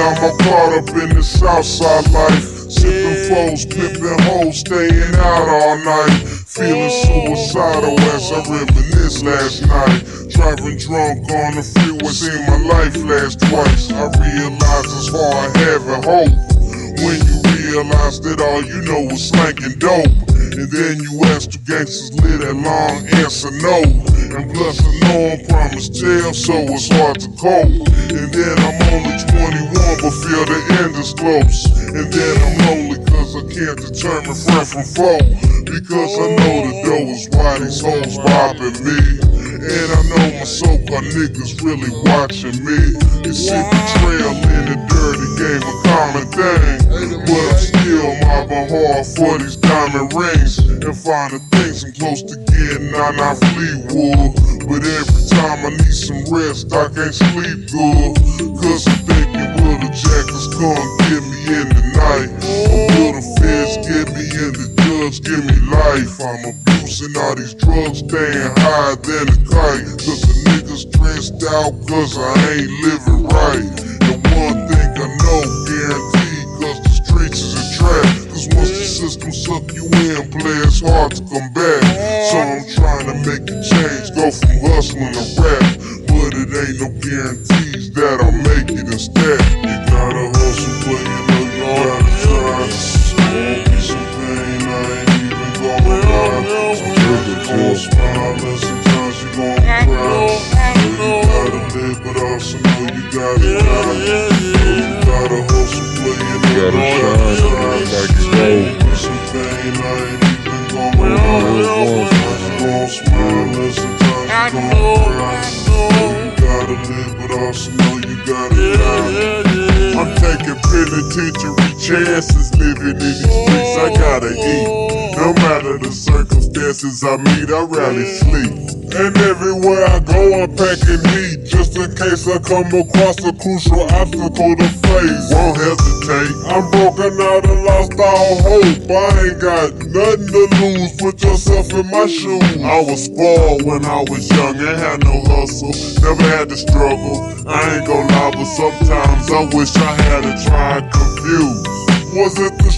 I'm all caught up in the Southside life. Sipping flows, pimping hoes, staying out all night. Feeling suicidal as I reminisce last night. Driving drunk on the freeway, seen my life last twice. I realize it's hard having hope. When you realize that all you know is slanking dope. And then you ask two gangsters, live that long answer no. And plus I know I'm promised jail, so it's hard to cope. And then I'm only 21, but feel the end is close. And then I'm lonely, cause I can't determine friend from foe. Because I know the door is wide, these hoes bopping me. And I know my so-called niggas really watching me. You see betrayal in the dirty game, a common thing. But I'm still mobbing hard for these diamond rings. And finding things I'm close to getting on our Fleetwood. But every time I need some rest, I can't sleep good. Cause I'm thinking, will the jackals come get me in the night? Will the feds get me in the judge give me life? I'm abusing all these drugs, staying higher than a kite. Cause the niggas stressed out, cause I ain't living right. And one thing I know, guaranteed, cause the streets is a trap. Cause once the system suck you in, play it's hard to come back. Know you gotta die. Know you gotta hustle, play, know you Gotta gotta shine like it's gold. Be some pain, I ain't even gonna lie. Sometimes you gon' smile, and sometimes you gon' cry. Know you gotta live, but also know you gotta die. I'm taking penitentiary chances living in these streets. I gotta eat. No matter the circumstances I meet, I rarely sleep. And everywhere I go, I'm packing heat. Just in case I come across a crucial obstacle to face. Won't hesitate. I'm broken out and lost all hope. I ain't got nothing to lose. Put yourself in my shoes. I was spoiled when I was young and had no hustle. Never had to struggle. I ain't gon' lie, but sometimes I wish I had a try confused. Was it the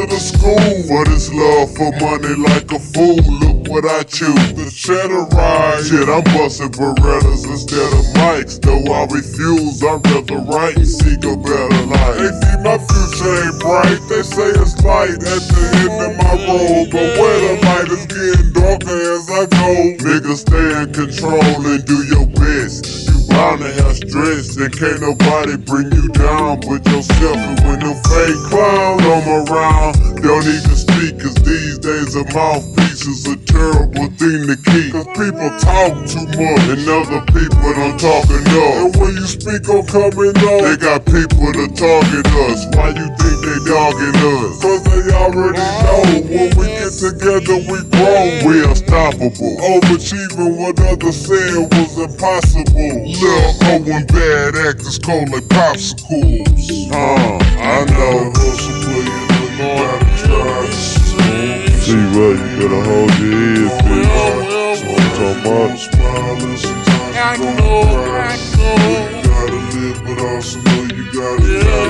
or the school? But it's love for money like a fool. Look what I choose. The cheddar ride. Shit, I'm busting Berettas instead of mics. Though I refuse, I'd rather write and seek a better life. They see my future ain't bright. They say it's light at the end of my road. But where the light is getting darker as I go. Niggas stay in control and do your best. To have stress and can't nobody bring you down but yourself. And when them fake clowns come around, don't even speak. Cause these days a mouthpiece is a terrible thing to keep. Cause people talk too much and other people don't talk enough. And when you speak on coming up, they got people to target us. Why you think they dogging us? Cause they already know when we get together we grow. We unstoppable. Overachieving what others said was impossible. Lil' Owen bad actors cold like popsicles. Uh, I know. You know you gotta. See, right, you gotta hold your head, bitch. What I'm talking about? Smiling, sometimes you gon' cry. You gotta live, but also know you gotta die.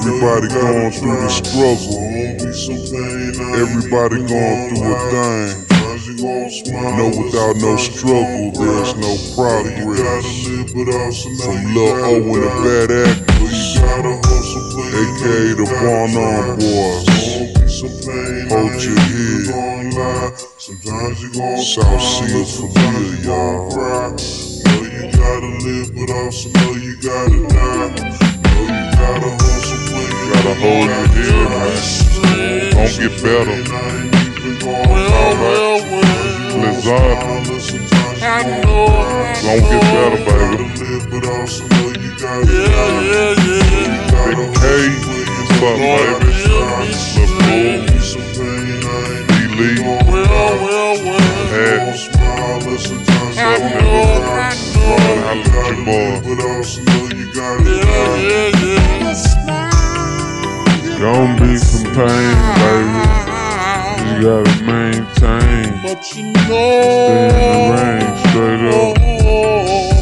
Everybody going through the struggle. Everybody going through a thing. No, without no struggle, there's no progress. From Lil O and the Bad Actors, aka the One On Boys. Hold your head. South Sea is familiar, y'all. Know you gotta live, but also know you gotta die. Hold your head. Don't get better. Well, well, well. Blizzard, I know. don't get better, baby. live, but also know you gotta Yeah, yeah, yeah. Big K, what's up, baby? Lil Boo, Some pain, I ain't D Lee, Well, well, well. Hat, smile, listen, times I your boy. Yeah, yeah, yeah. Gonna be some pain, baby. You gotta maintain. But you know, stay in the rain, straight up. Oh.